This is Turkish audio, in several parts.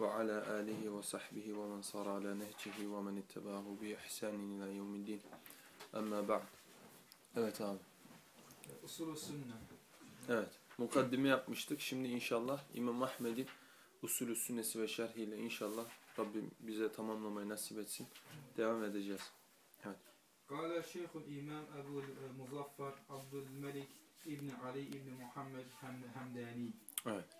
ve ala alihi ve sahbihi ve men sara ala nehcihi ve men ittebahu bi ihsanin ila yevmiddin. Amma ba'd. Evet abi. Usulü sünne. Evet. Mukaddime yapmıştık. Şimdi inşallah İmam Ahmed'in usulü sünnesi ve şerhiyle inşallah Rabbim bize tamamlamayı nasip etsin. Devam edeceğiz. Evet. Kale Şeyhul İmam Ebu Muzaffer Abdülmelik İbni Ali İbni Muhammed Hemdani. Evet.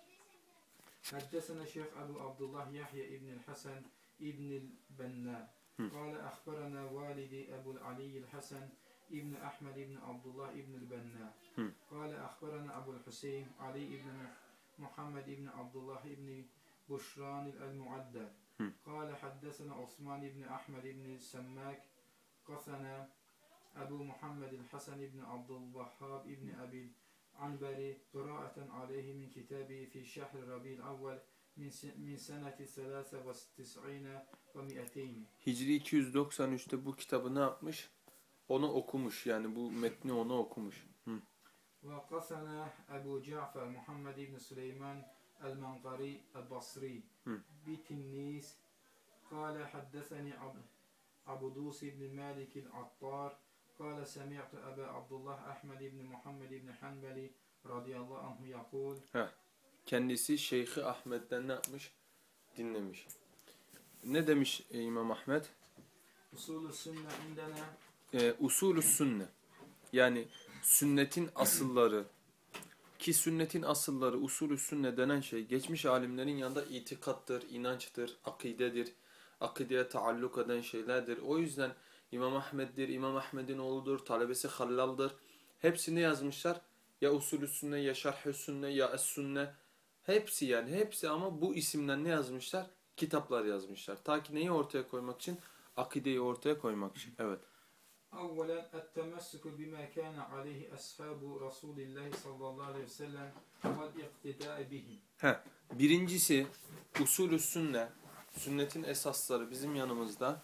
حدثنا شيخ أبو عبد الله يحيى ابن الحسن ابن البناء. قال أخبرنا والدي أبو العلي الحسن ابن أحمد ابن عبد الله ابن البناء. قال أخبرنا أبو الحسين علي ابن محمد ابن عبد الله ابن بشران المعدل. قال حدثنا عثمان بن أحمد بن السماك قثنا أبو محمد الحسن بن عبد الوهاب بن أبي Anberi kıraaten aleyhi min kitabi fi şehri rabi'l avvel min seneti selase ve tis'ine ve mi'eteyni. Hicri 293'te bu kitabı ne yapmış? Onu okumuş yani bu metni onu okumuş. Hı. Ve kasana Ebu Ca'fer Muhammed İbni Süleyman el-Manqari el-Basri bitinnis kâle haddeseni Abdus İbni Malik el-Attar قال سمعت أبا عبد الله أحمد بن محمد بن حنبلي رضي الله عنه يقول Kendisi Şeyhi Ahmet'ten ne yapmış? Dinlemiş. Ne demiş e, İmam Ahmet? أصول السنة عندنا E, usulü sünne. Yani sünnetin asılları. Ki sünnetin asılları, usulü sünne denen şey geçmiş alimlerin yanında itikattır, inançtır, akidedir. Akideye taalluk eden şeylerdir. O yüzden İmam Ahmet'dir, İmam Ahmet'in oğludur, talebesi Hallal'dır. Hepsini yazmışlar. Ya usulü sünne, ya şerh sünne, ya es sünne. Hepsi yani hepsi ama bu isimden ne yazmışlar? Kitaplar yazmışlar. Ta ki neyi ortaya koymak için? Akideyi ortaya koymak için. Evet. أولا التمسك بما كان عليه أصحاب رسول الله صلى الله عليه وسلم والاقتداء بهم He. Birincisi usulü sünne, sünnetin esasları bizim yanımızda.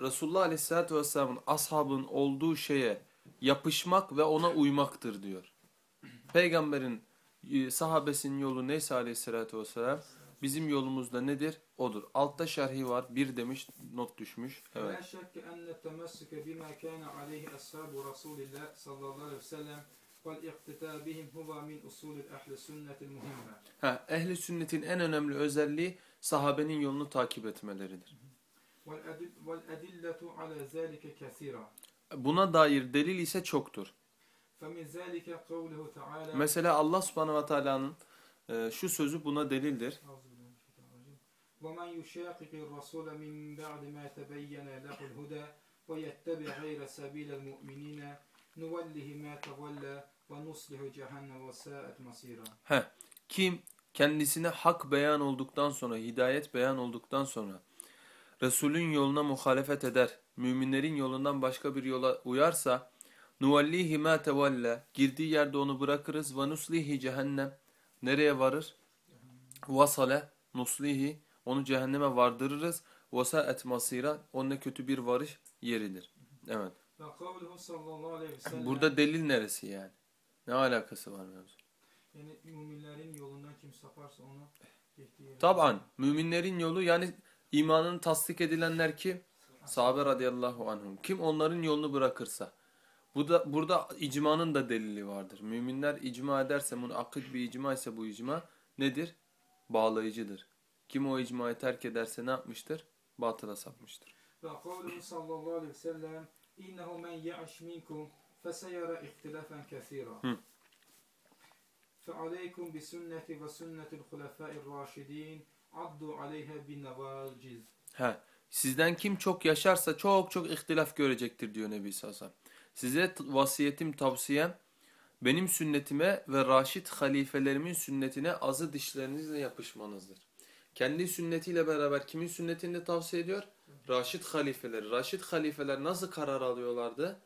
Resulullah Aleyhisselatü Vesselam'ın ashabın olduğu şeye yapışmak ve ona uymaktır diyor. Peygamberin e, sahabesinin yolu neyse Aleyhisselatü Vesselam bizim yolumuzda nedir? Odur. Altta şerhi var. Bir demiş, not düşmüş. Evet. Ha, ehli sünnetin en önemli özelliği sahabenin yolunu takip etmeleridir. والأدل والأدلة على ذلك كثيرة Buna dair delil ise çoktur. فمن ذلك قوله تعالى Mesela Allah subhanahu ve teala'nın e, şu sözü buna delildir. أعوذ بالله من الشيطان الرجيم. ومن يشاقق الرسول من بعد ما تبين له الهدى ويتبع غير سبيل المؤمنين نوله ما تولى ونصلح جهنم وساءت مصيرا He, kim kendisine hak beyan olduktan sonra, hidayet beyan olduktan sonra Resulün yoluna muhalefet eder, müminlerin yolundan başka bir yola uyarsa, nuvallihi ma tevalla, girdiği yerde onu bırakırız, ve nuslihi cehennem, nereye varır? Vasale, nuslihi, onu cehenneme vardırırız, vasaet masira, onunla kötü bir varış yeridir. Evet. Burada delil neresi yani? Ne alakası var mevzu? Yani müminlerin yolundan kim saparsa onu Taban, müminlerin yolu yani İmanın tasdik edilenler kim? Sahabe radıyallahu anhum. Kim onların yolunu bırakırsa. Bu da, burada icmanın da delili vardır. Müminler icma ederse, bunu munakid bir icma ise bu icma nedir? Bağlayıcıdır. Kim o icmayı terk ederse ne yapmıştır? Batıla sapmıştır. Ve kavluhu sallallahu aleyhi ve sellem innehu men ye'aş minkum feseyara ihtilafen kethira. Fealeykum bi sünneti ve sünnetil hulefâir raşidin addu aleyhe bin. He. Sizden kim çok yaşarsa çok çok ihtilaf görecektir diyor Nebi Sasam. Size vasiyetim tavsiyem benim sünnetime ve raşit halifelerimin sünnetine azı dişlerinizle yapışmanızdır. Kendi sünnetiyle beraber kimin sünnetini tavsiye ediyor? Raşit halifeleri. Raşit halifeler nasıl karar alıyorlardı?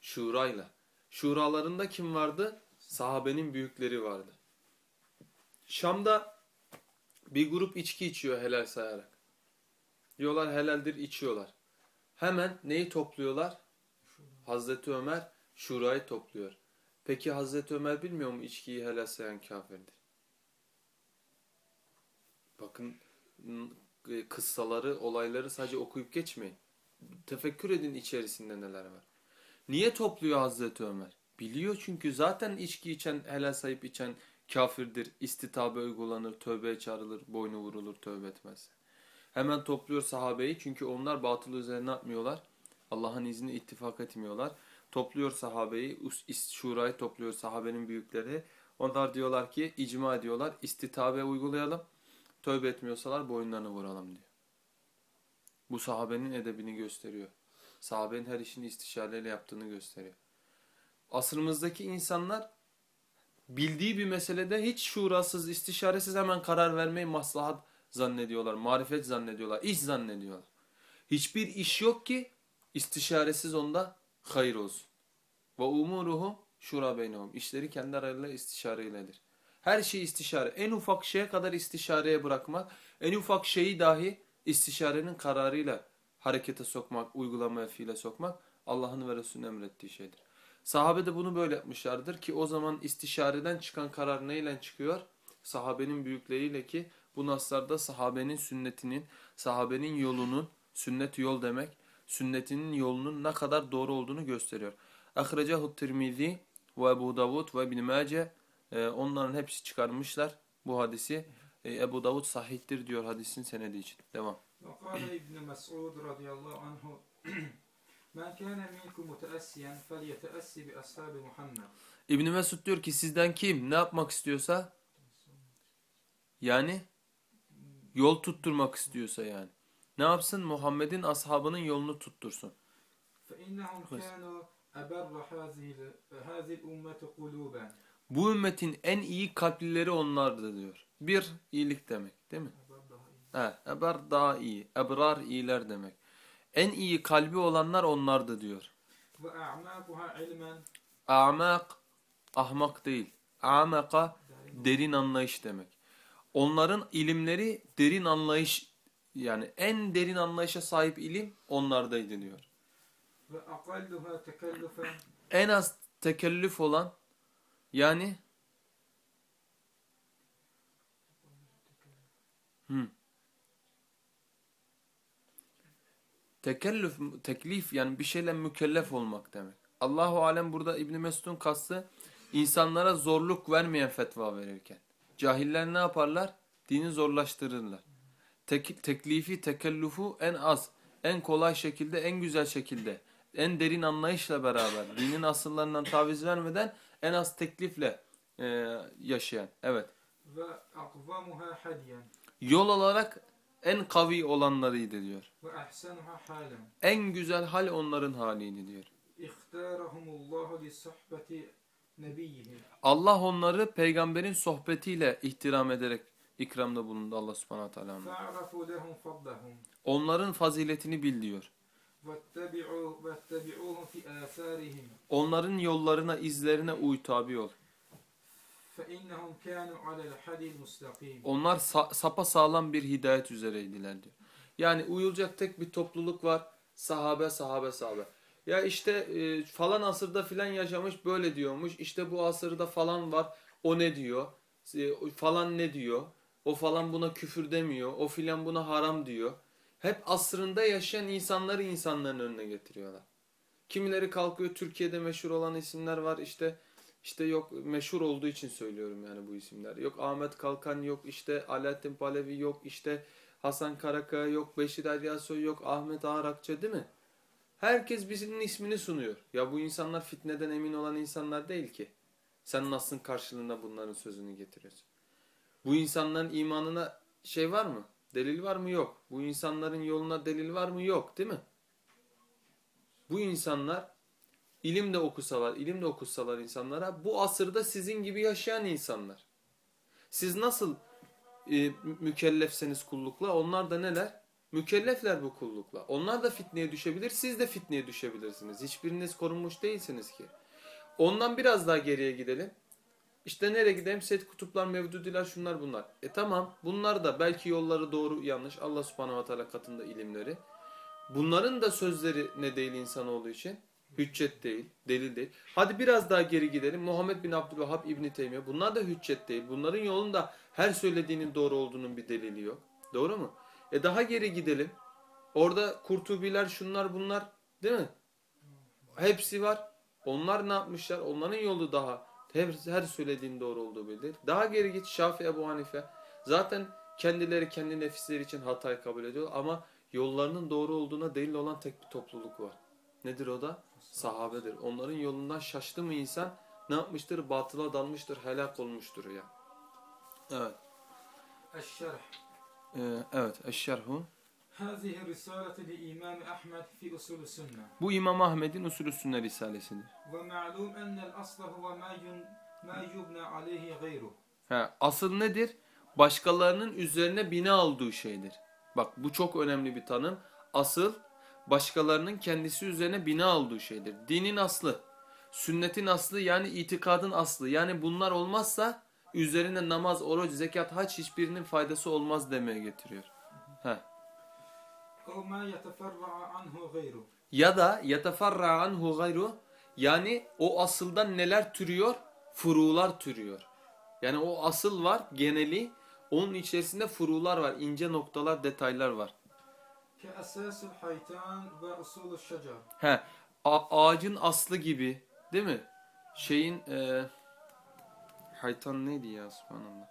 Şurayla. Şuralarında kim vardı? Sahabenin büyükleri vardı. Şam'da bir grup içki içiyor helal sayarak. Diyorlar helaldir içiyorlar. Hemen neyi topluyorlar? Hazreti Ömer şurayı topluyor. Peki Hazreti Ömer bilmiyor mu içkiyi helal sayan kafirdir? Bakın e, kıssaları, olayları sadece okuyup geçmeyin. Tefekkür edin içerisinde neler var. Niye topluyor Hazreti Ömer? Biliyor çünkü zaten içki içen, helal sayıp içen kafirdir. İstitabe uygulanır, tövbeye çağrılır, boynu vurulur tövbe etmezse. Hemen topluyor sahabeyi çünkü onlar batıl üzerine atmıyorlar. Allah'ın izni ittifak etmiyorlar. Topluyor sahabeyi, şurayı topluyor sahabenin büyükleri. Onlar diyorlar ki icma ediyorlar, istitabe uygulayalım. Tövbe etmiyorsalar boyunlarını vuralım diyor. Bu sahabenin edebini gösteriyor. Sahabenin her işini istişareyle yaptığını gösteriyor. Asrımızdaki insanlar bildiği bir meselede hiç şurasız, istişaresiz hemen karar vermeyi maslahat zannediyorlar, marifet zannediyorlar, iş zannediyorlar. Hiçbir iş yok ki istişaresiz onda hayır olsun. Ve umuruhum şura beynehum. İşleri kendi aralarıyla istişareyledir. Her şeyi istişare. En ufak şeye kadar istişareye bırakmak, en ufak şeyi dahi istişarenin kararıyla harekete sokmak, uygulamaya fiile sokmak Allah'ın ve Resulünün emrettiği şeydir. Sahabe de bunu böyle yapmışlardır ki o zaman istişareden çıkan karar neyle çıkıyor? Sahabenin büyükleriyle ki bu naslarda sahabenin sünnetinin, sahabenin yolunun, sünnet yol demek, sünnetinin yolunun ne kadar doğru olduğunu gösteriyor. Ahrecahu Tirmizi ve Ebu Davud ve İbn Mace e, onların hepsi çıkarmışlar bu hadisi. E, Ebu Davud sahihtir diyor hadisin senedi için. Devam. وقال ابن مسعود رضي الله عنه Men kâne minkum muteessiyen fel bi ashabi Muhammed. İbn Mesud diyor ki sizden kim ne yapmak istiyorsa yani yol tutturmak istiyorsa yani ne yapsın Muhammed'in ashabının yolunu tuttursun. Bu ümmetin en iyi kalplileri onlardı diyor. Bir iyilik demek değil mi? Eber daha iyi. Ebrar iyiler demek. En iyi kalbi olanlar onlardı diyor. A'mak ahmak değil. A'maka derin anlayış demek. Onların ilimleri derin anlayış yani en derin anlayışa sahip ilim onlardaydı diyor. En az tekellüf olan yani hmm. Tekellüf, teklif yani bir şeyle mükellef olmak demek. Allahu Alem burada İbn Mesud'un kastı insanlara zorluk vermeyen fetva verirken. Cahiller ne yaparlar? Dini zorlaştırırlar. Tek, teklifi, tekellüfü en az, en kolay şekilde, en güzel şekilde, en derin anlayışla beraber, dinin asıllarından taviz vermeden en az teklifle e, yaşayan. Evet. Ve akvamuha hadiyen. Yol olarak en kavi olanlarıydı diyor. En güzel hal onların haliydi diyor. Allah onları peygamberin sohbetiyle ihtiram ederek ikramda bulundu Allah subhanahu teala. Onların faziletini bil diyor. Onların yollarına, izlerine uy tabi ol. فإنهم كانوا على الحدي المستقيم Onlar sa sapa sağlam bir hidayet üzereydiler diyor. Yani uyulacak tek bir topluluk var. Sahabe, sahabe, sahabe. Ya işte e, falan asırda filan yaşamış böyle diyormuş. İşte bu asırda falan var. O ne diyor? E, falan ne diyor? O falan buna küfür demiyor. O filan buna haram diyor. Hep asrında yaşayan insanları insanların önüne getiriyorlar. Kimileri kalkıyor Türkiye'de meşhur olan isimler var işte işte yok meşhur olduğu için söylüyorum yani bu isimler. Yok Ahmet Kalkan yok işte Alaaddin Palevi yok işte Hasan Karakaya yok Beşir Eryasoy yok Ahmet Ağarakça değil mi? Herkes birisinin ismini sunuyor. Ya bu insanlar fitneden emin olan insanlar değil ki. Sen nasıl karşılığında bunların sözünü getiriyorsun? Bu insanların imanına şey var mı? Delil var mı? Yok. Bu insanların yoluna delil var mı? Yok değil mi? Bu insanlar ilim de okusalar, ilim de okusalar insanlara bu asırda sizin gibi yaşayan insanlar. Siz nasıl e, mükellefseniz kullukla onlar da neler? Mükellefler bu kullukla. Onlar da fitneye düşebilir, siz de fitneye düşebilirsiniz. Hiçbiriniz korunmuş değilsiniz ki. Ondan biraz daha geriye gidelim. İşte nereye gidelim? Set kutuplar, mevdudiler, şunlar bunlar. E tamam bunlar da belki yolları doğru yanlış. Allah subhanahu ve teala katında ilimleri. Bunların da sözleri ne değil insanoğlu için? Hüccet değil, delil değil. Hadi biraz daha geri gidelim. Muhammed bin Abdülvahhab İbni Teymiye. Bunlar da hüccet değil. Bunların yolunda her söylediğinin doğru olduğunun bir delili yok. Doğru mu? E daha geri gidelim. Orada Kurtubiler şunlar bunlar değil mi? Hepsi var. Onlar ne yapmışlar? Onların yolu daha her, her söylediğin doğru olduğu bilir. Daha geri git Şafii Ebu Hanife. Zaten kendileri kendi nefisleri için hatayı kabul ediyor ama yollarının doğru olduğuna delil olan tek bir topluluk var. Nedir o da? sahabedir. Onların yolundan şaştı mı insan ne yapmıştır? Batıla dalmıştır, helak olmuştur ya. Evet. Eşşerh. Ee, evet, eşşerhu. Bu İmam Ahmed'in usulü sünne risalesidir. Ve ma'lum ennel asla huve ma yubna aleyhi gayruh. Ha, asıl nedir? Başkalarının üzerine bina olduğu şeydir. Bak bu çok önemli bir tanım. Asıl başkalarının kendisi üzerine bina olduğu şeydir. Dinin aslı, sünnetin aslı yani itikadın aslı. Yani bunlar olmazsa üzerine namaz, oruç, zekat, haç hiçbirinin faydası olmaz demeye getiriyor. Ya da yeteferra anhu gayru yani o asıldan neler türüyor? Furular türüyor. Yani o asıl var geneli onun içerisinde furular var, ince noktalar, detaylar var. Ke esasul haytan ve usulü şecer. He. A ağacın aslı gibi değil mi? Şeyin e, haytan neydi ya subhanallah?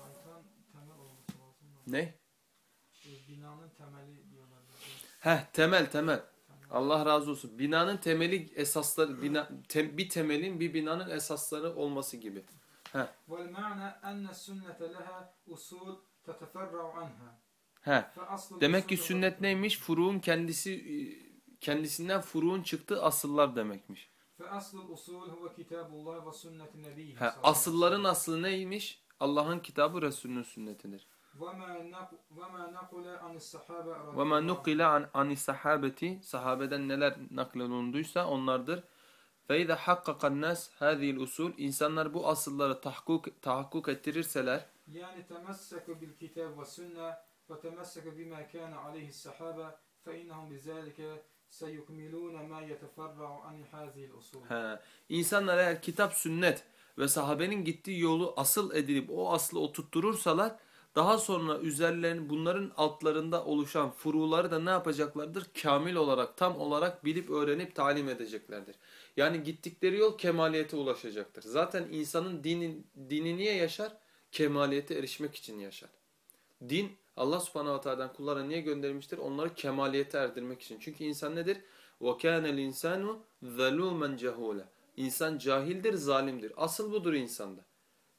Haytan. Ne? E, binanın temeli diyorlar. Heh temel temel. Allah razı olsun. Binanın temeli esasları, bina, tem, bir temelin bir binanın esasları olması gibi. والمعنى أن السنة لها أصول تتفرع عنها He. فأصل Demek ki الأصول- sünnet neymiş? Furuğun kendisi kendisinden furuğun çıktığı asıllar demekmiş. فأصل الأصول هو كتاب الله وسنة نبيه He, asılların aslı neymiş? Allah'ın kitabı Resulünün sünnetidir. وما نق- وما نقل عن الصحابة رضي Ve ma الله nukile an ani sahabeti sahabeden neler nakledildiyse onlardır. Fe ize hakkakan nas hadihi'l usul insanlar bu asılları tahakkuk tahakkuk ettirirseler يعني تمسكوا بالكتاب والسنة وتمسكوا بما كان عليه الصحابة فإنهم بذلك سيكملون ما يتفرع عن هذه الأصول He. İnsanlar eğer kitap, sünnet ve sahabenin gittiği yolu asıl edilip o aslı oturtturursalar daha sonra üzerlerinin bunların altlarında oluşan furuları da ne yapacaklardır? Kamil olarak, tam olarak bilip öğrenip talim edeceklerdir. Yani gittikleri yol kemaliyete ulaşacaktır. Zaten insanın dini, dini niye yaşar? Kemaliyete erişmek için yaşar. Din Allah subhanahu wa ta'adan kullara niye gönderilmiştir? Onları kemaliyete erdirmek için. Çünkü insan nedir? وَكَانَ الْاِنْسَانُ ظَلُومًا جَهُولًا İnsan cahildir, zalimdir. Asıl budur insanda.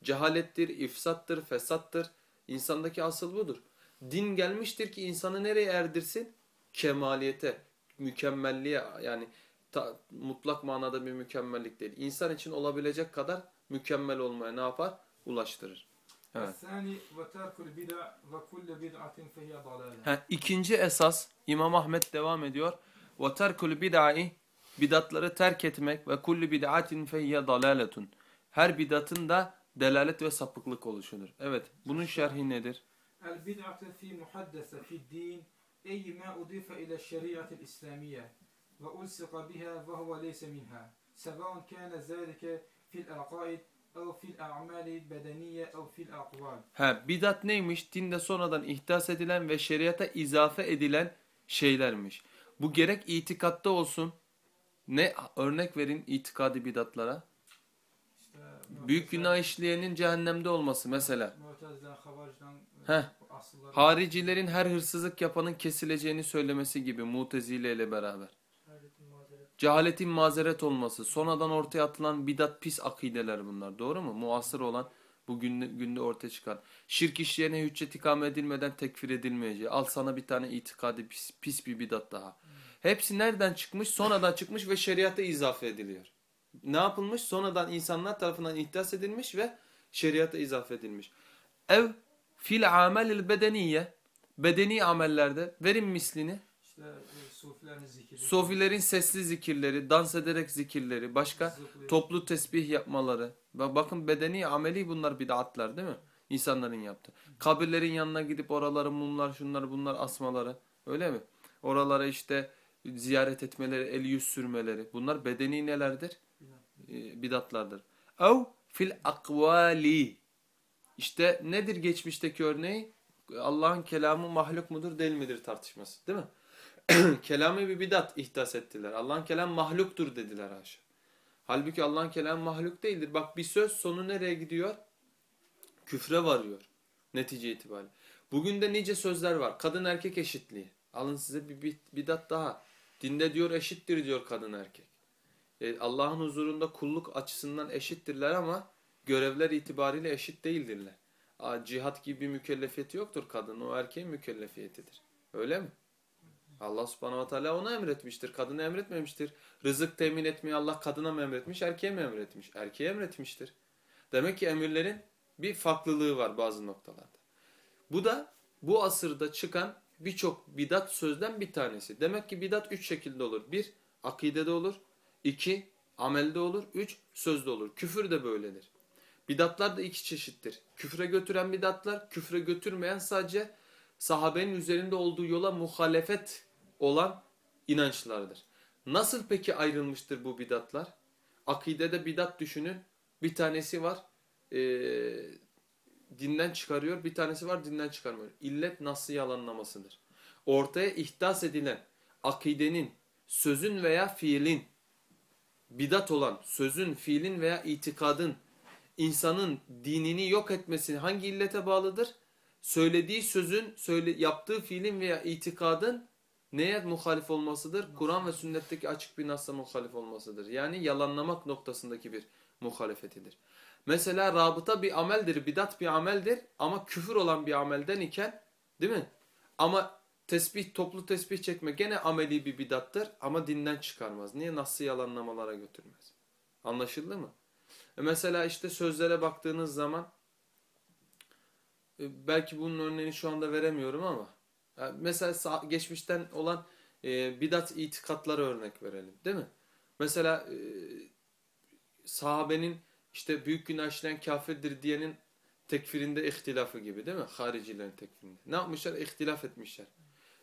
Cehalettir, ifsattır, fesattır. İnsandaki asıl budur. Din gelmiştir ki insanı nereye erdirsin? Kemaliyete, mükemmelliğe yani ta- mutlak manada bir mükemmellik değil. İnsan için olabilecek kadar mükemmel olmaya ne yapar? Ulaştırır. Evet. الثاني وترك البدع وكل بدعة فهي ضلالة Ha, ikinci esas İmam Ahmet devam ediyor. Ve terkul bid'ai bidatları terk etmek ve kullu bid'atin feyye dalaletun. Her bidatın da delalet ve sapıklık oluşudur. Evet, bunun şerhi nedir? El bid'atu fi muhaddese fi din ey ma udife ile şeriatil İslamiye ve ulsika biha ve huve leyse minha. Sebaun kana zalike fil aqaid ev fil a'mali bedeniye ev fil akval. Ha, bidat neymiş? Dinde sonradan ihdas edilen ve şeriata izafe edilen şeylermiş. Bu gerek itikatta olsun. Ne örnek verin itikadi bidatlara? Büyük günah işleyenin cehennemde olması mesela. Heh. Haricilerin her hırsızlık yapanın kesileceğini söylemesi gibi Mutezile ile beraber. Cehaletin mazeret olması, sonradan ortaya atılan bidat pis akideler bunlar. Doğru mu? Muasır olan bu günde, ortaya çıkan. Şirk işlerine hüccet ikame edilmeden tekfir edilmeyeceği. Al sana bir tane itikadi pis, pis bir bidat daha. Hepsi nereden çıkmış? Sonradan çıkmış ve şeriata izafe ediliyor. Ne yapılmış? Sonradan insanlar tarafından ihdas edilmiş ve şeriata izafe edilmiş. Ev fil amelil bedeniye bedeni amellerde verin mislini. İşte e. Sofilerin sesli zikirleri, dans ederek zikirleri, başka zıplıyor. toplu tesbih yapmaları. Ba- Bakın bedeni ameli bunlar bid'atlar değil mi? İnsanların yaptığı. Kabirlerin yanına gidip oraları mumlar şunlar bunlar asmaları. Öyle mi? Oralara işte ziyaret etmeleri, el yüz sürmeleri. Bunlar bedeni nelerdir? Ee, bidatlardır. Ev fil akvali. İşte nedir geçmişteki örneği? Allah'ın kelamı mahluk mudur değil midir tartışması değil mi? Kelamı bir bidat ihdas ettiler. Allah'ın kelamı mahluktur dediler haşa. Halbuki Allah'ın kelamı mahluk değildir. Bak bir söz sonu nereye gidiyor? Küfre varıyor netice itibariyle. Bugün de nice sözler var. Kadın erkek eşitliği. Alın size bir bid- bidat daha. Dinde diyor eşittir diyor kadın erkek. E, Allah'ın huzurunda kulluk açısından eşittirler ama görevler itibariyle eşit değildirler. Aa, cihat gibi bir mükellefiyeti yoktur kadın. O erkeğin mükellefiyetidir. Öyle mi? Allah subhanahu teala ona emretmiştir. Kadına emretmemiştir. Rızık temin etmeyi Allah kadına mı emretmiş, erkeğe mi emretmiş? Erkeğe emretmiştir. Demek ki emirlerin bir farklılığı var bazı noktalarda. Bu da bu asırda çıkan birçok bidat sözden bir tanesi. Demek ki bidat üç şekilde olur. Bir, akidede olur. İki amelde olur. Üç, sözde olur. Küfür de böyledir. Bidatlar da iki çeşittir. Küfre götüren bidatlar, küfre götürmeyen sadece sahabenin üzerinde olduğu yola muhalefet olan inançlardır. Nasıl peki ayrılmıştır bu bidatlar? Akidede bidat düşünün. Bir tanesi var eee, dinden çıkarıyor, bir tanesi var dinden çıkarmıyor. İllet nasıl yalanlamasıdır. Ortaya ihdas edilen akidenin, sözün veya fiilin, bidat olan sözün, fiilin veya itikadın insanın dinini yok etmesi hangi illete bağlıdır? Söylediği sözün, söyle, yaptığı fiilin veya itikadın neye muhalif olmasıdır? Kur'an ve sünnetteki açık bir nasla muhalif olmasıdır. Yani yalanlamak noktasındaki bir muhalefetidir. Mesela rabıta bir ameldir, bidat bir ameldir ama küfür olan bir amelden iken değil mi? Ama tesbih, toplu tesbih çekme gene ameli bir bidattır ama dinden çıkarmaz. Niye? Nasıl yalanlamalara götürmez. Anlaşıldı mı? E mesela işte sözlere baktığınız zaman e, belki bunun örneğini şu anda veremiyorum ama e, mesela geçmişten olan e, bidat itikatlara örnek verelim değil mi? Mesela sahabenin işte büyük günah işleyen kafirdir diyenin tekfirinde ihtilafı gibi değil mi? Haricilerin tekfirinde. Ne yapmışlar? İhtilaf etmişler.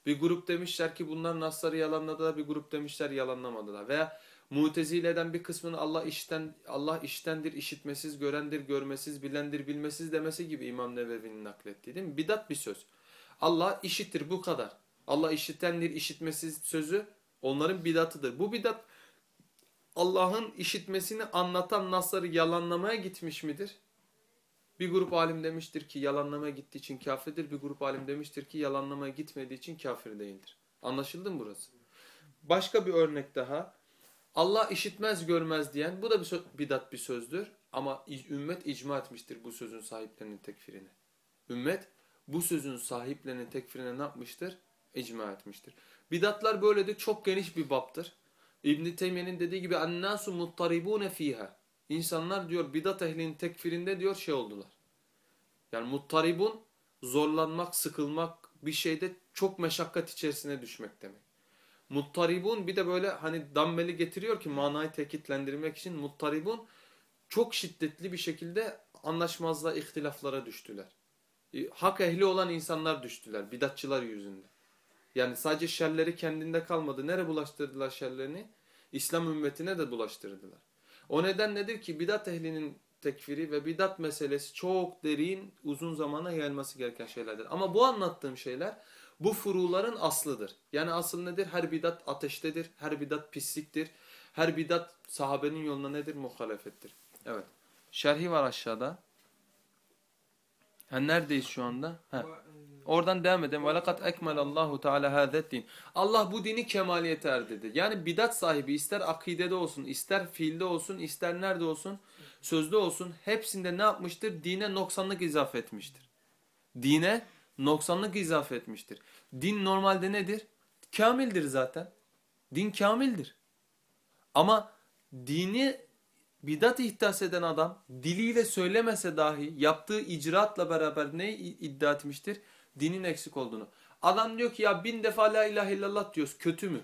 Bir grup demişler ki bunlar nasları yalanladılar, bir grup demişler yalanlamadılar. Veya Mutezile'den bir kısmını Allah işten Allah iştendir, işitmesiz, görendir, görmesiz, bilendir, bilmesiz demesi gibi İmam Nevevi'nin naklettiği değil mi? Bidat bir söz. Allah işittir bu kadar. Allah işitendir, işitmesiz sözü onların bidatıdır. Bu bidat Allah'ın işitmesini anlatan nasları yalanlamaya gitmiş midir? Bir grup alim demiştir ki yalanlamaya gittiği için kafirdir. Bir grup alim demiştir ki yalanlamaya gitmediği için kafir değildir. Anlaşıldı mı burası? Başka bir örnek daha. Allah işitmez görmez diyen bu da bir bidat bir sözdür. Ama ümmet icma etmiştir bu sözün sahiplerinin tekfirine. Ümmet bu sözün sahiplerinin tekfirine ne yapmıştır? İcma etmiştir. Bidatlar böyle de çok geniş bir baptır. İbn Teymiye'nin dediği gibi ennasu muttaribune fiha. İnsanlar diyor bidat ehlinin tekfirinde diyor şey oldular. Yani muttaribun zorlanmak, sıkılmak bir şeyde çok meşakkat içerisine düşmek demek. Muttaribun bir de böyle hani dammeli getiriyor ki manayı tekitlendirmek için muttaribun çok şiddetli bir şekilde anlaşmazlığa, ihtilaflara düştüler. E, Hak ehli olan insanlar düştüler bidatçılar yüzünden. Yani sadece şerleri kendinde kalmadı. Nere bulaştırdılar şerlerini? İslam ümmetine de bulaştırdılar. O neden nedir ki bidat ehlinin tekfiri ve bidat meselesi çok derin, uzun zamana yayılması gereken şeylerdir. Ama bu anlattığım şeyler bu furuların aslıdır. Yani asıl nedir? Her bidat ateştedir, her bidat pisliktir. Her bidat sahabenin yoluna nedir? Muhalefettir. Evet. Şerhi var aşağıda. Ha, neredeyiz şu anda? Ha. Bu, e, Oradan devam edelim. وَلَقَدْ اَكْمَلَ اللّٰهُ تَعَالَى هَذَا din. Allah bu dini kemaliyete erdirdi. Yani bidat sahibi ister akidede olsun, ister fiilde olsun, ister nerede olsun, sözde olsun hepsinde ne yapmıştır? Dine noksanlık izafe etmiştir. Dine noksanlık izafe etmiştir. Din normalde nedir? Kamildir zaten. Din kamildir. Ama dini bidat ihdas eden adam diliyle söylemese dahi yaptığı icraatla beraber ne iddia etmiştir? Dinin eksik olduğunu. Adam diyor ki ya bin defa la ilahe illallah diyoruz kötü mü?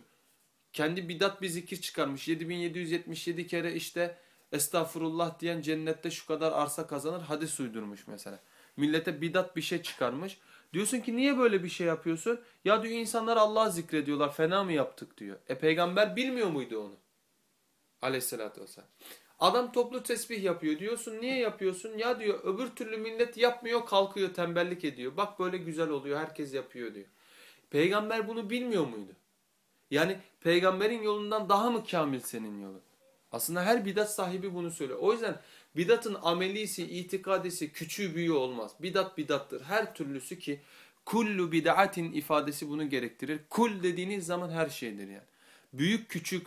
Kendi bidat bir zikir çıkarmış. 7777 kere işte estağfurullah diyen cennette şu kadar arsa kazanır hadis uydurmuş mesela. Millete bidat bir şey çıkarmış. Diyorsun ki niye böyle bir şey yapıyorsun? Ya diyor insanlar Allah'ı zikrediyorlar fena mı yaptık diyor. E peygamber bilmiyor muydu onu? Aleyhissalatü vesselam. Adam toplu tesbih yapıyor diyorsun niye yapıyorsun? Ya diyor öbür türlü millet yapmıyor kalkıyor tembellik ediyor. Bak böyle güzel oluyor herkes yapıyor diyor. Peygamber bunu bilmiyor muydu? Yani peygamberin yolundan daha mı kamil senin yolun? Aslında her bidat sahibi bunu söylüyor. O yüzden bidatın amelisi, itikadisi, küçüğü büyüğü olmaz. Bidat bidattır. Her türlüsü ki kullu bid'atin ifadesi bunu gerektirir. Kul dediğiniz zaman her şeydir yani. Büyük küçük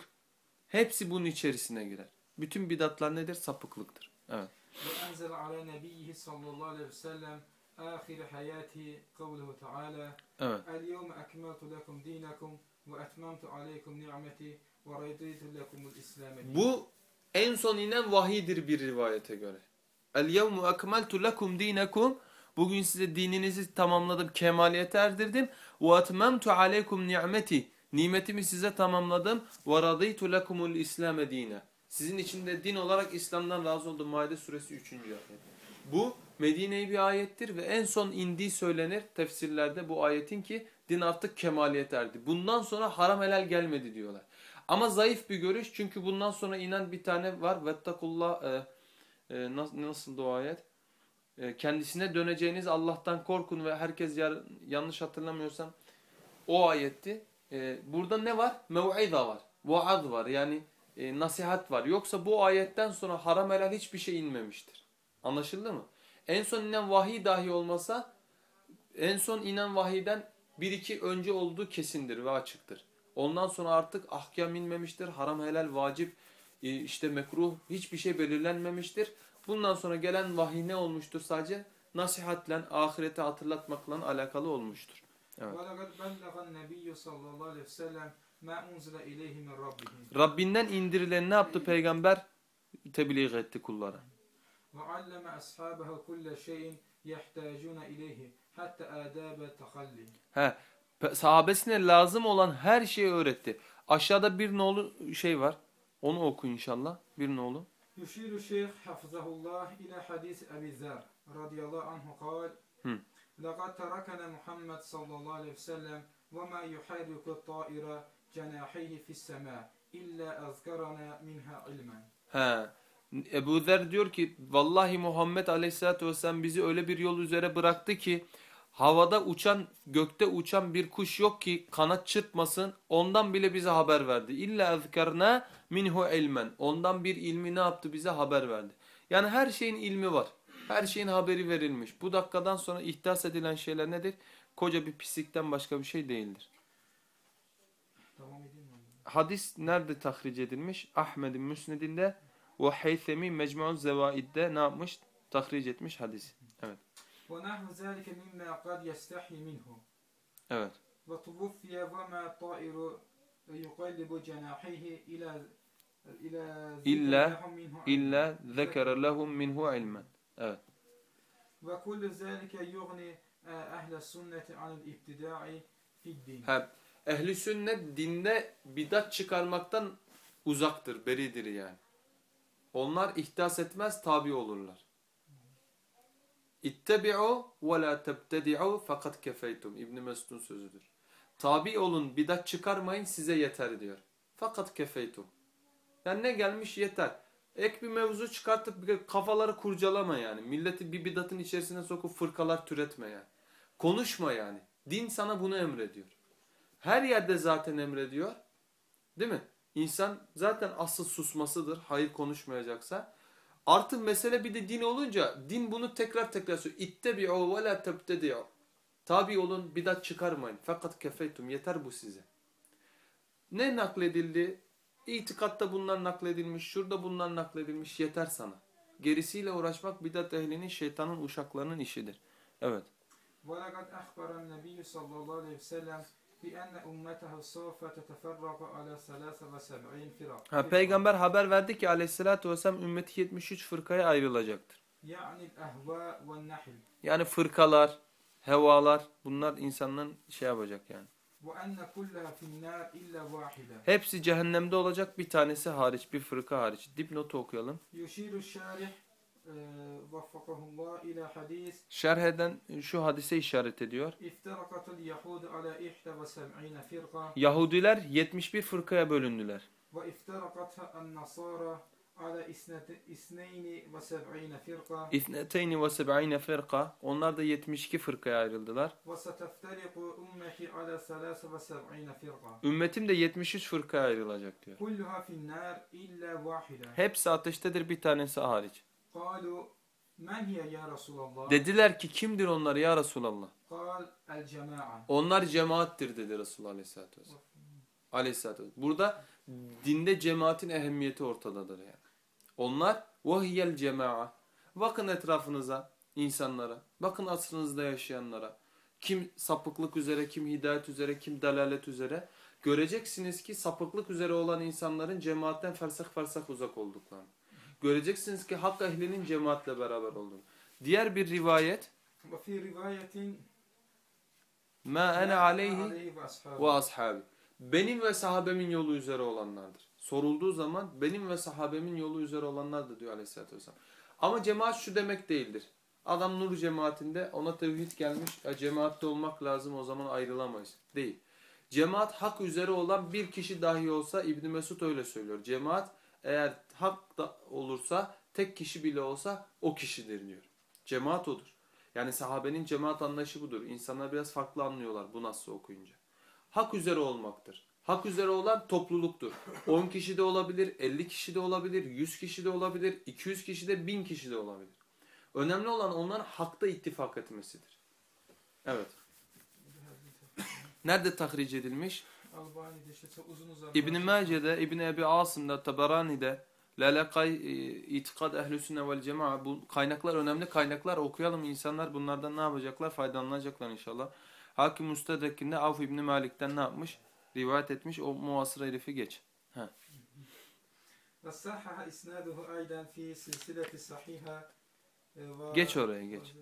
hepsi bunun içerisine girer. Bütün bidatlar nedir? Sapıklıktır. Evet. Enzel ala nebiyyihi sallallahu aleyhi ve sellem ahir hayati kavluhu teala El yevme ekmeltu lekum dinakum ve etmemtu aleykum ni'meti ve rayditu lekumul islame Bu en son inen vahidir bir rivayete göre. El yevmu ekmeltu lekum dinakum Bugün size dininizi tamamladım, kemaliyete erdirdim. Ve etmemtu aleykum ni'meti. Nimetimi size tamamladım. Ve radıytu lekumul islame dine. Sizin için de din olarak İslam'dan razı oldum. Maide suresi 3. ayet. Bu Medine'yi bir ayettir ve en son indiği söylenir tefsirlerde bu ayetin ki din artık kemaliyete erdi. Bundan sonra haram helal gelmedi diyorlar. Ama zayıf bir görüş çünkü bundan sonra inen bir tane var. Vettakullah e, e, nasıl, nasıl o ayet? E, kendisine döneceğiniz Allah'tan korkun ve herkes yar, yanlış hatırlamıyorsam o ayetti. E, burada ne var? Mev'iza var. Vaaz var yani e, nasihat var. Yoksa bu ayetten sonra haram helal hiçbir şey inmemiştir. Anlaşıldı mı? En son inen vahiy dahi olmasa en son inen vahiyden bir iki önce olduğu kesindir ve açıktır. Ondan sonra artık ahkam inmemiştir. Haram helal vacip e, işte mekruh hiçbir şey belirlenmemiştir. Bundan sonra gelen vahiy ne olmuştur sadece? Nasihatle, ahirete hatırlatmakla alakalı olmuştur. Evet. الله عليه وسلم ما أنزل إليه من ربه Rabbinden indirilen ne yaptı peygamber? Tebliğ etti kullara. وعلم أصحابه كل شيء يحتاجون إليه حتى آداب التخلي He, pe- sahabesine lazım olan her şeyi öğretti. Aşağıda bir nolu şey var. Onu oku inşallah. Bir nolu. يشير الشيخ حفظه الله إلى حديث أبي ذر رضي الله عنه قال هم. لقد تركنا محمد صلى الله عليه وسلم وما يحرك الطائر cenâhihi fissemâ illa ezgarana minha ilmen. He. Ebu Zer diyor ki vallahi Muhammed Aleyhisselatü Vesselam bizi öyle bir yol üzere bıraktı ki havada uçan gökte uçan bir kuş yok ki kanat çırpmasın ondan bile bize haber verdi. İlla ezkarna minhu ilmen. Ondan bir ilmi ne yaptı bize haber verdi. Yani her şeyin ilmi var. Her şeyin haberi verilmiş. Bu dakikadan sonra ihdas edilen şeyler nedir? Koca bir pislikten başka bir şey değildir. hadis nerede tahric edilmiş? Ahmed'in Müsned'inde ve Heysemi Mecmu'un Zevaid'de ne yapmış? Tahric etmiş hadis. Evet. Ve وَنَحْوَ ذَٰلِكَ مِمَّا قَدْ يَسْتَحْيِ minhu. Evet. وَتُوُفِّيَ وَمَا طَائِرُ يُقَلِّبُ جَنَاحِهِ ilâ İlla illa zekere lehum minhu ilmen. Evet. Ve kullu zalike yugni ehle sünneti anil ibtida'i fiddin. Hep ehli sünnet dinde bidat çıkarmaktan uzaktır, beridir yani. Onlar ihdas etmez, tabi olurlar. İttebi'u ve la tebtedi'u fakat kefeytum. İbn Mesud'un sözüdür. Tabi olun, bidat çıkarmayın size yeter diyor. Fakat kefeytum. Yani ne gelmiş yeter. Ek bir mevzu çıkartıp kafaları kurcalama yani. Milleti bir bidatın içerisine sokup fırkalar türetme yani. Konuşma yani. Din sana bunu emrediyor. Her yerde zaten emrediyor. Değil mi? İnsan zaten asıl susmasıdır. Hayır konuşmayacaksa. Artı mesele bir de din olunca din bunu tekrar tekrar söylüyor. İttebi'u ve la tebtedi'u. Tabi olun bidat çıkarmayın. Fakat kefeytum yeter bu size. Ne nakledildi? İtikatta bunlar nakledilmiş, şurada bunlar nakledilmiş yeter sana. Gerisiyle uğraşmak bidat ehlinin şeytanın uşaklarının işidir. Evet. ولقد أخبر النبي صلى الله عليه وسلم بأن أمته سوف تتفرق على 73 فرق Ha, peygamber haber verdi ki aleyhissalatü vesselam ümmeti 73 fırkaya ayrılacaktır. يعني الأهواء والنحل Yani fırkalar, hevalar bunlar insanların şey yapacak yani. وأن كلها في النار إلا واحدة Hepsi cehennemde olacak bir tanesi hariç, bir fırka hariç. Dipnotu okuyalım. vaffakahullah. Şerh eden e, şu hadise işaret ediyor. İftarakatul Yahudiler 71 fırkaya bölündüler. Ve ve seb'ine firqa. İsneteyni ve seb'ine firqa. Onlar da 72 fırkaya ayrıldılar. Ümmetim de 73 fırkaya ayrılacak diyor. Hepsi ateştedir bir tanesi hariç. Dediler ki kimdir onlar ya Resulallah? Onlar cemaattir dedi Resulullah Aleyhisselatü Vesselam. Aleyhisselatü Vesselam. Burada dinde cemaatin ehemmiyeti ortadadır yani. Onlar vahiyel cema'a. Bakın etrafınıza, insanlara. Bakın asrınızda yaşayanlara. Kim sapıklık üzere, kim hidayet üzere, kim dalalet üzere. Göreceksiniz ki sapıklık üzere olan insanların cemaatten fersah fersah uzak olduklarını göreceksiniz ki hak ehlinin cemaatle beraber olduğunu. Diğer bir rivayet ma ana aleyhi ve ashabi. Benim ve sahabemin yolu üzere olanlardır. Sorulduğu zaman benim ve sahabemin yolu üzere olanlardır diyor aleyhissalatü vesselam. Ama cemaat şu demek değildir. Adam nur cemaatinde ona tevhid gelmiş. Ya cemaatte olmak lazım o zaman ayrılamayız. Değil. Cemaat hak üzere olan bir kişi dahi olsa İbn Mesud öyle söylüyor. Cemaat eğer hak da olursa tek kişi bile olsa o kişidir diyor. Cemaat odur. Yani sahabenin cemaat anlayışı budur. İnsanlar biraz farklı anlıyorlar bu nasıl okuyunca. Hak üzere olmaktır. Hak üzere olan topluluktur. 10 kişi de olabilir, 50 kişi de olabilir, 100 kişi de olabilir, 200 kişi de 1000 kişi de olabilir. Önemli olan onların hakta ittifak etmesidir. Evet. Nerede tahric edilmiş? İbn-i Mace'de, İbn-i Ebi Asım'da, Taberani'de, Lelakay e, itikad ehli sünne vel cemaa bu kaynaklar önemli kaynaklar okuyalım insanlar bunlardan ne yapacaklar faydalanacaklar inşallah. Hakim Müstedrek'inde Avf İbni Malik'ten ne yapmış? Rivayet etmiş o muasır herifi geç. Heh. Geç oraya geç.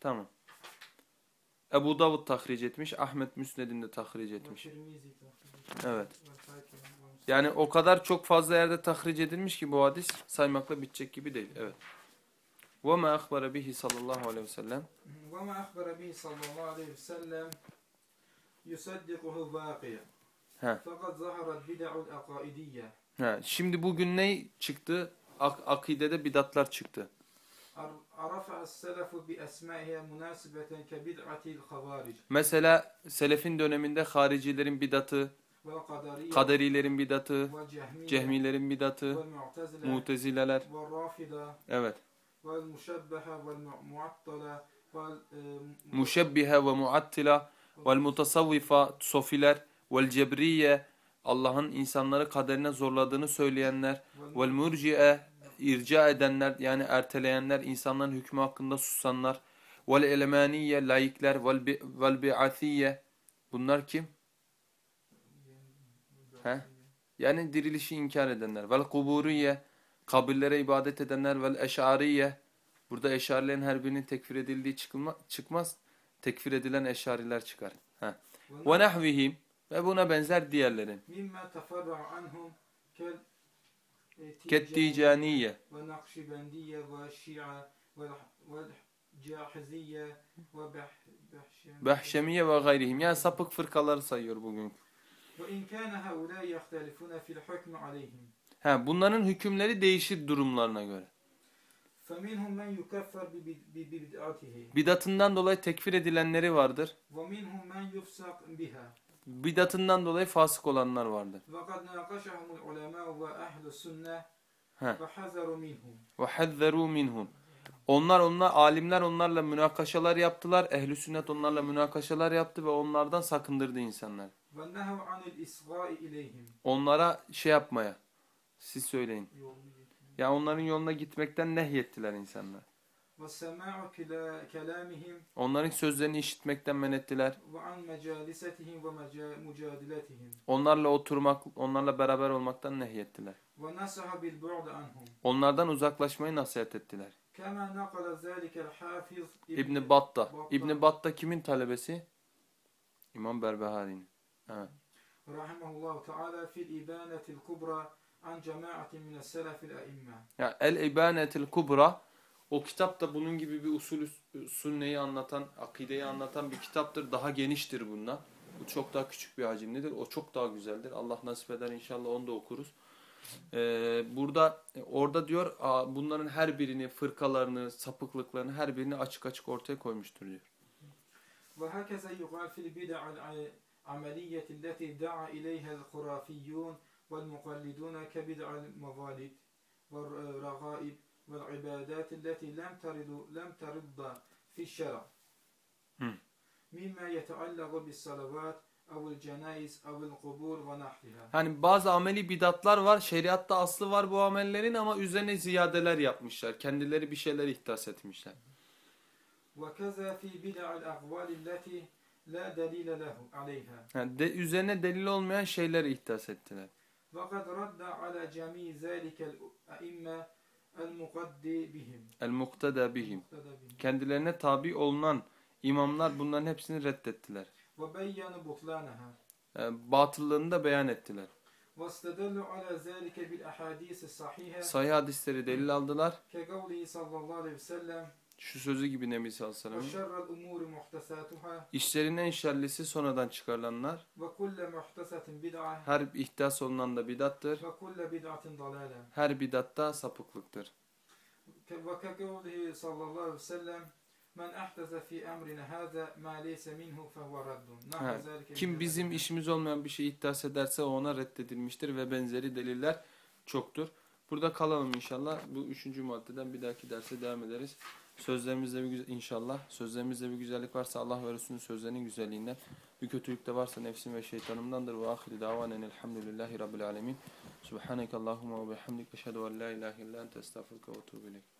Tamam. Ebu Davud tahric etmiş. Ahmet Müsned'in de tahric etmiş. Evet. والحاكم ومسلم. Yani o kadar çok fazla yerde tahric edilmiş ki bu hadis saymakla bitecek gibi değil. Evet. وَمَا أَخْبَرَ بِهِ sallallahu aleyhi ve sellem وما أخبر به صلى الله عليه وسلم يصدقه الواقع ها. فقد ظهرت بدع الأقائدية Ha, şimdi bugün ne çıktı? Ak akidede bidatlar çıktı. عرفها السلف بأسمائها مناسبة كبدعة الخوارج Mesela selefin döneminde haricilerin bidatı, والقدرية kaderilerin bidatı, cehmilerin bidatı, mutezileler, evet, muşebbihe ve muattila, vel mutasavvifa, sofiler, vel cebriye, Allah'ın insanları kaderine zorladığını söyleyenler, vel murci'e, irca edenler yani erteleyenler, insanların hükmü hakkında susanlar, vel elemaniye, laikler, vel bi'athiye, bunlar kim? He? Yani dirilişi inkar edenler. Vel kuburiye, kabirlere ibadet edenler. Vel eşariye, burada eşarilerin her birinin tekfir edildiği çıkma, çıkmaz. Tekfir edilen eşariler çıkar. He. Ve nehvihim ve buna benzer diğerleri. Mimme teferra anhum kel e, Kettijaniye ve Nakşibendiye ve Şia ve Cahiziye ve Behşemiye ve gayrihim. Yani sapık fırkaları sayıyor bugün. Ha, bunların hükümleri değişir durumlarına göre. Bidatından dolayı tekfir edilenleri vardır. Bidatından dolayı fasık olanlar vardır. Ve. Onlar onlar alimler onlarla münakaşalar yaptılar. Ehli sünnet onlarla münakaşalar yaptı ve onlardan sakındırdı insanlar. Onlara şey yapmaya, siz söyleyin. Ya yani onların yoluna gitmekten nehyettiler insanlar. Onların sözlerini işitmekten men ettiler. Onlarla oturmak, onlarla beraber olmaktan nehyettiler. Onlardan uzaklaşmayı nasihat ettiler. İbn Batta. İbn Batta kimin talebesi? İmam Berbehari'nin. Evet. Rahimehullah Teala fil ibanetil kubra an cemaatin min selefil emme. Ya el ibanetil kubra o kitap da bunun gibi bir usulü e, sünneyi anlatan, akideyi anlatan bir kitaptır. Daha geniştir bundan. Bu çok daha küçük bir hacimlidir. O çok daha güzeldir. Allah nasip eder inşallah onu da okuruz. Ee, burada e, orada diyor bunların her birini, fırkalarını, sapıklıklarını her birini açık açık ortaya koymuştur diyor. Ve herkese yugal fil bid'a'l العملية التي دعا إليها الخرافيون والمقلدون كبدع الموالد والرغائب والعبادات التي لم ترد لم ترد في الشرع Hmm. مما يتعلق بالصلوات أو الجنائز أو القبور ونحوها Hani bazı ameli bidatlar var. Şeriatta aslı var bu amellerin ama üzerine ziyadeler yapmışlar. Kendileri bir şeyler ihdas etmişler. وكذا في بدع الأقوال التي لا دليل له عليها Yani de, üzerine delil olmayan şeyleri ihdas ettiler. وقد رد على جميع ذلك الأئمة المقدي بهم El mukteda bihim. المقتدى بهم Kendilerine tabi olunan imamlar bunların hepsini reddettiler. وبينوا بطلانها E, batıllığını da beyan ettiler. واستدلوا على ذلك بالأحاديث الصحيحة Sayı hadisleri delil aldılar. Şu sözü gibi Nebi sallallahu aleyhi ve sellem. İşlerin en şerlisi sonradan çıkarılanlar. Her ihdas olunan da bidattır. Her bidatta sapıklıktır. Kim bizim işimiz olmayan bir şey iddias ederse ona reddedilmiştir ve benzeri deliller çoktur. Burada kalalım inşallah. Bu üçüncü maddeden bir dahaki derse devam ederiz. Sözlerimizde bir güzel, inşallah sözlerimizde bir güzellik varsa Allah ve Resulünün sözlerinin güzelliğinden, bir kötülük de varsa nefsim ve şeytanımdandır. Ve ahiri davanen elhamdülillahi rabbil alemin. Subhaneke Allahumma ve bihamdik. Eşhedü en la ilahe illa ente estağfurke ve etûbü.